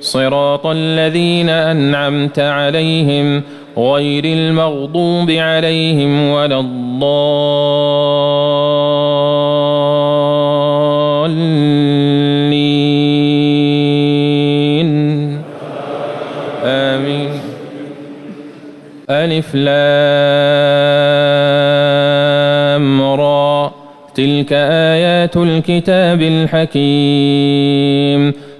صراط الذين أنعمت عليهم غير المغضوب عليهم ولا الضالين. آمين. ألف لام را. تلك آيات الكتاب الحكيم.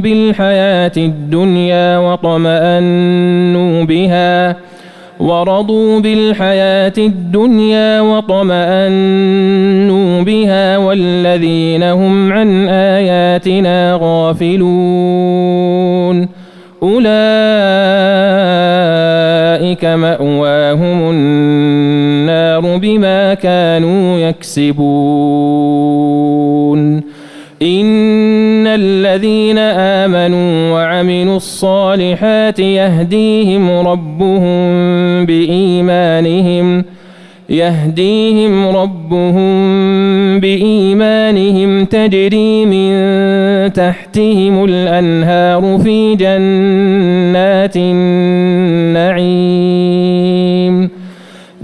بالحياة الدنيا وطمأنوا بها ورضوا بالحياة الدنيا وطمأنوا بها والذين هم عن آياتنا غافلون. أولئك مأواهم النار بما كانوا يكسبون. إن الذين آمنوا وعملوا الصالحات يهديهم ربهم بإيمانهم يهديهم ربهم بإيمانهم تجري من تحتهم الأنهار في جنات النعيم.